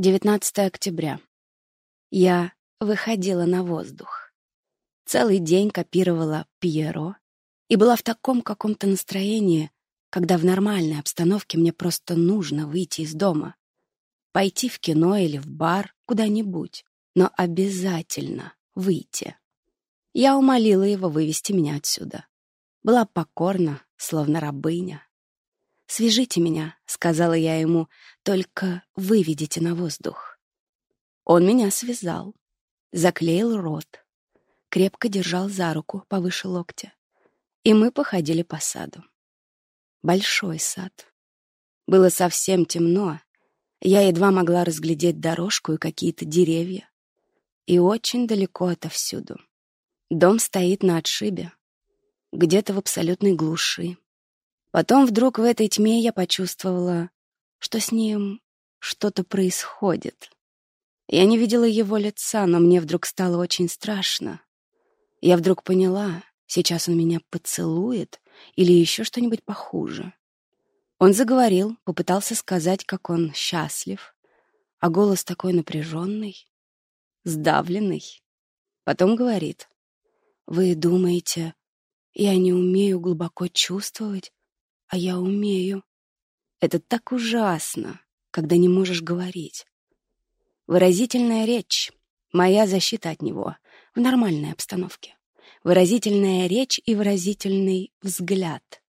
19 октября. Я выходила на воздух. Целый день копировала Пьеро и была в таком каком-то настроении, когда в нормальной обстановке мне просто нужно выйти из дома. Пойти в кино или в бар, куда-нибудь, но обязательно выйти. Я умолила его вывести меня отсюда. Была покорна, словно рабыня. «Свяжите меня», — сказала я ему, — «только выведите на воздух». Он меня связал, заклеил рот, крепко держал за руку повыше локтя, и мы походили по саду. Большой сад. Было совсем темно, я едва могла разглядеть дорожку и какие-то деревья. И очень далеко отовсюду. Дом стоит на отшибе, где-то в абсолютной глуши. Потом вдруг в этой тьме я почувствовала, что с ним что-то происходит. Я не видела его лица, но мне вдруг стало очень страшно. Я вдруг поняла, сейчас он меня поцелует или еще что-нибудь похуже. Он заговорил, попытался сказать, как он счастлив, а голос такой напряженный, сдавленный. Потом говорит, «Вы думаете, я не умею глубоко чувствовать, а я умею. Это так ужасно, когда не можешь говорить. Выразительная речь — моя защита от него в нормальной обстановке. Выразительная речь и выразительный взгляд.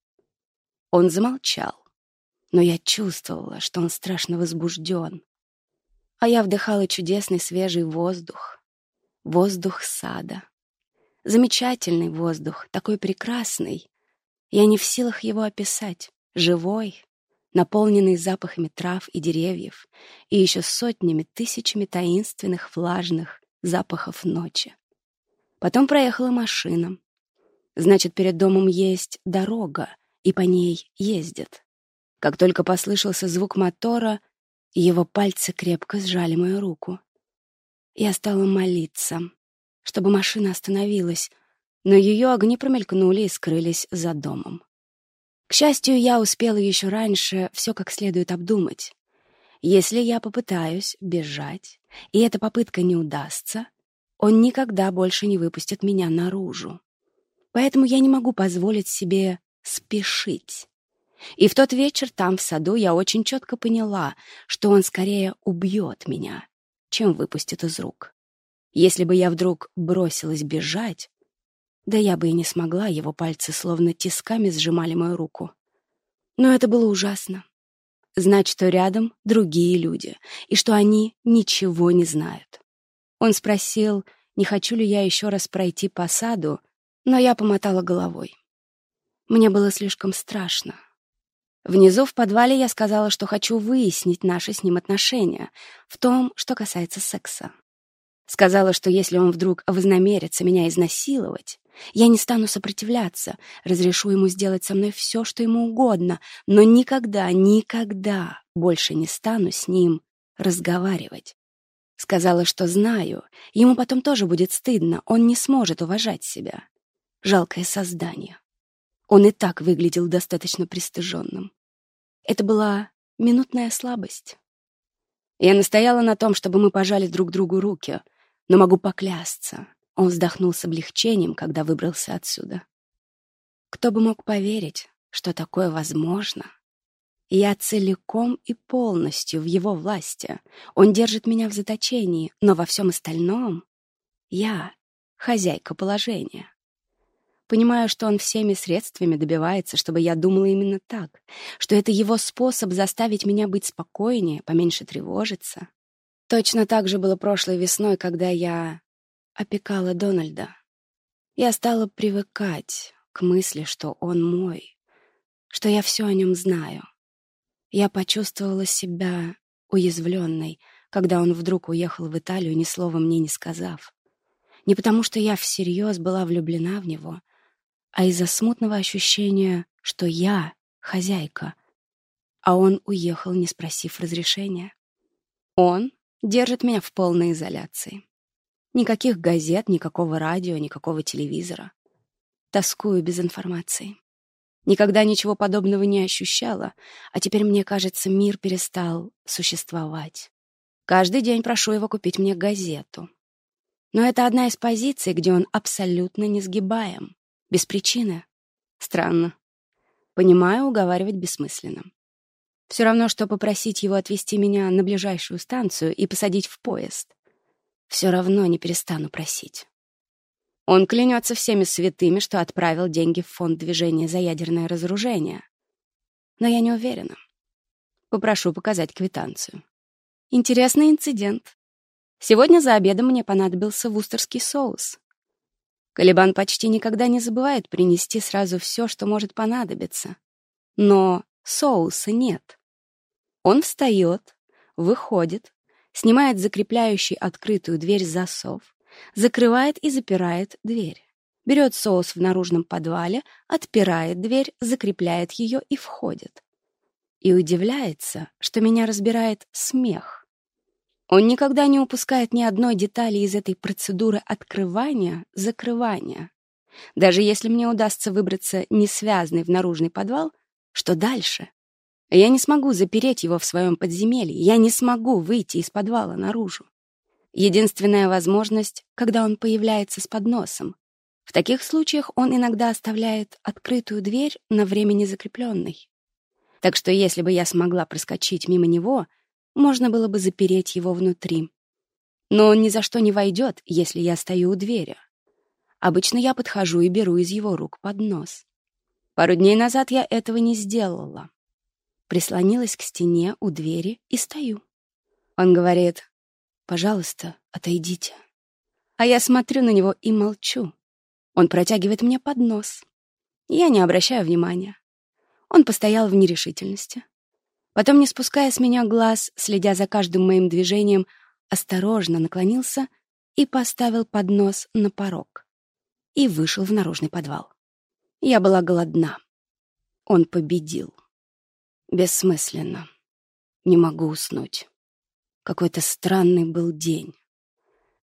Он замолчал, но я чувствовала, что он страшно возбужден. А я вдыхала чудесный свежий воздух. Воздух сада. Замечательный воздух, такой прекрасный, я не в силах его описать. Живой, наполненный запахами трав и деревьев, и еще сотнями, тысячами таинственных, влажных запахов ночи. Потом проехала машина. Значит, перед домом есть дорога, и по ней ездят. Как только послышался звук мотора, его пальцы крепко сжали мою руку. Я стала молиться, чтобы машина остановилась, но ее огни промелькнули и скрылись за домом. К счастью, я успела еще раньше все как следует обдумать. Если я попытаюсь бежать, и эта попытка не удастся, он никогда больше не выпустит меня наружу. Поэтому я не могу позволить себе спешить. И в тот вечер там, в саду, я очень четко поняла, что он скорее убьет меня, чем выпустит из рук. Если бы я вдруг бросилась бежать, да я бы и не смогла, его пальцы словно тисками сжимали мою руку. Но это было ужасно. Знать, что рядом другие люди, и что они ничего не знают. Он спросил, не хочу ли я еще раз пройти по саду, но я помотала головой. Мне было слишком страшно. Внизу в подвале я сказала, что хочу выяснить наши с ним отношения в том, что касается секса. Сказала, что если он вдруг вознамерится меня изнасиловать, я не стану сопротивляться, разрешу ему сделать со мной все, что ему угодно, но никогда, никогда больше не стану с ним разговаривать. Сказала, что знаю, ему потом тоже будет стыдно, он не сможет уважать себя. Жалкое создание. Он и так выглядел достаточно пристыженным. Это была минутная слабость. Я настояла на том, чтобы мы пожали друг другу руки, но могу поклясться, он вздохнул с облегчением, когда выбрался отсюда. Кто бы мог поверить, что такое возможно? Я целиком и полностью в его власти. Он держит меня в заточении, но во всем остальном я хозяйка положения. Понимаю, что он всеми средствами добивается, чтобы я думала именно так, что это его способ заставить меня быть спокойнее, поменьше тревожиться. Точно так же было прошлой весной, когда я опекала Дональда. Я стала привыкать к мысли, что он мой, что я все о нем знаю. Я почувствовала себя уязвленной, когда он вдруг уехал в Италию, ни слова мне не сказав. Не потому, что я всерьез была влюблена в него, а из-за смутного ощущения, что я хозяйка, а он уехал, не спросив разрешения. Он держит меня в полной изоляции. Никаких газет, никакого радио, никакого телевизора. Тоскую без информации. Никогда ничего подобного не ощущала, а теперь, мне кажется, мир перестал существовать. Каждый день прошу его купить мне газету. Но это одна из позиций, где он абсолютно несгибаем. Без причины. Странно. Понимаю, уговаривать бессмысленно. Все равно, что попросить его отвезти меня на ближайшую станцию и посадить в поезд. Все равно не перестану просить. Он клянется всеми святыми, что отправил деньги в фонд движения за ядерное разоружение. Но я не уверена. Попрошу показать квитанцию. Интересный инцидент. Сегодня за обедом мне понадобился вустерский соус. Калибан почти никогда не забывает принести сразу все, что может понадобиться. Но соуса нет. Он встает, выходит, снимает закрепляющий открытую дверь засов, закрывает и запирает дверь. Берет соус в наружном подвале, отпирает дверь, закрепляет ее и входит. И удивляется, что меня разбирает смех. Он никогда не упускает ни одной детали из этой процедуры открывания-закрывания. Даже если мне удастся выбраться несвязный в наружный подвал, что дальше? Я не смогу запереть его в своем подземелье, я не смогу выйти из подвала наружу. Единственная возможность, когда он появляется с подносом. В таких случаях он иногда оставляет открытую дверь на время незакрепленной. Так что если бы я смогла проскочить мимо него, можно было бы запереть его внутри. Но он ни за что не войдет, если я стою у двери. Обычно я подхожу и беру из его рук поднос. Пару дней назад я этого не сделала. Прислонилась к стене у двери и стою. Он говорит, Пожалуйста, отойдите. А я смотрю на него и молчу. Он протягивает мне поднос. Я не обращаю внимания. Он постоял в нерешительности. Потом, не спуская с меня глаз, следя за каждым моим движением, осторожно наклонился и поставил поднос на порог. И вышел в наружный подвал. Я была голодна. Он победил. Бессмысленно. Не могу уснуть. Какой-то странный был день.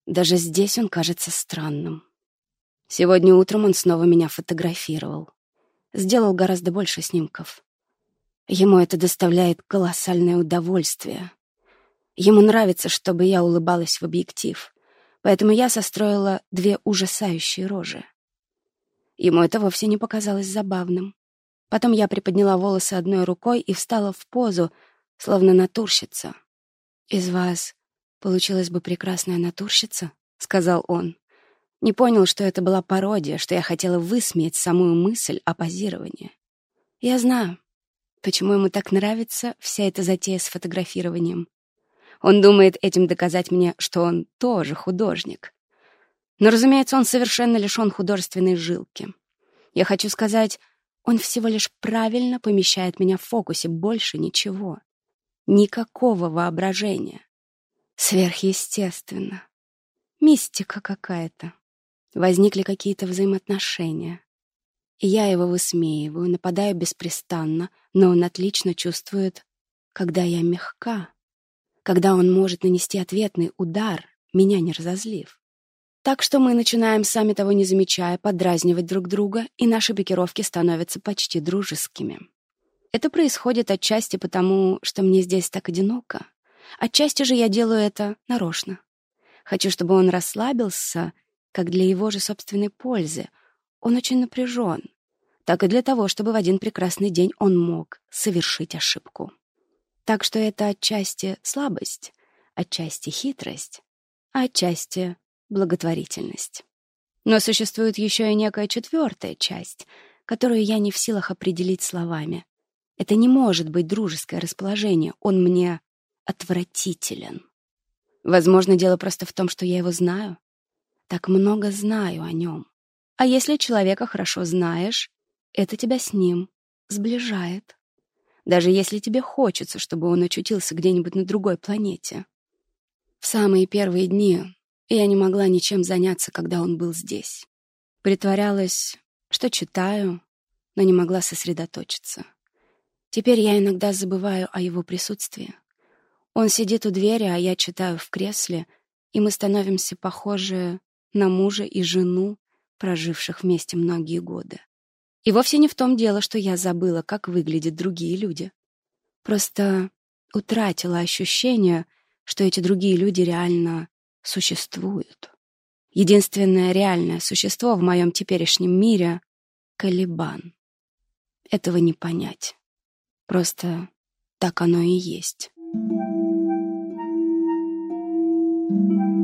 Даже здесь он кажется странным. Сегодня утром он снова меня фотографировал. Сделал гораздо больше снимков. Ему это доставляет колоссальное удовольствие. Ему нравится, чтобы я улыбалась в объектив, поэтому я состроила две ужасающие рожи. Ему это вовсе не показалось забавным. Потом я приподняла волосы одной рукой и встала в позу, словно натурщица — «Из вас получилась бы прекрасная натурщица», — сказал он. Не понял, что это была пародия, что я хотела высмеять самую мысль о позировании. Я знаю, почему ему так нравится вся эта затея с фотографированием. Он думает этим доказать мне, что он тоже художник. Но, разумеется, он совершенно лишен художественной жилки. Я хочу сказать, он всего лишь правильно помещает меня в фокусе, больше ничего. Никакого воображения. Сверхъестественно. Мистика какая-то. Возникли какие-то взаимоотношения. Я его высмеиваю, нападаю беспрестанно, но он отлично чувствует, когда я мягка, когда он может нанести ответный удар, меня не разозлив. Так что мы начинаем, сами того не замечая, подразнивать друг друга, и наши пикировки становятся почти дружескими. Это происходит отчасти потому, что мне здесь так одиноко. Отчасти же я делаю это нарочно. Хочу, чтобы он расслабился, как для его же собственной пользы. Он очень напряжен. Так и для того, чтобы в один прекрасный день он мог совершить ошибку. Так что это отчасти слабость, отчасти хитрость, а отчасти благотворительность. Но существует еще и некая четвертая часть, которую я не в силах определить словами. Это не может быть дружеское расположение. Он мне отвратителен. Возможно, дело просто в том, что я его знаю. Так много знаю о нем. А если человека хорошо знаешь, это тебя с ним сближает. Даже если тебе хочется, чтобы он очутился где-нибудь на другой планете. В самые первые дни я не могла ничем заняться, когда он был здесь. Притворялась, что читаю, но не могла сосредоточиться. Теперь я иногда забываю о его присутствии. Он сидит у двери, а я читаю в кресле, и мы становимся похожи на мужа и жену, проживших вместе многие годы. И вовсе не в том дело, что я забыла, как выглядят другие люди. Просто утратила ощущение, что эти другие люди реально существуют. Единственное реальное существо в моем теперешнем мире — Калибан. Этого не понять. Просто так оно и есть. Thank you.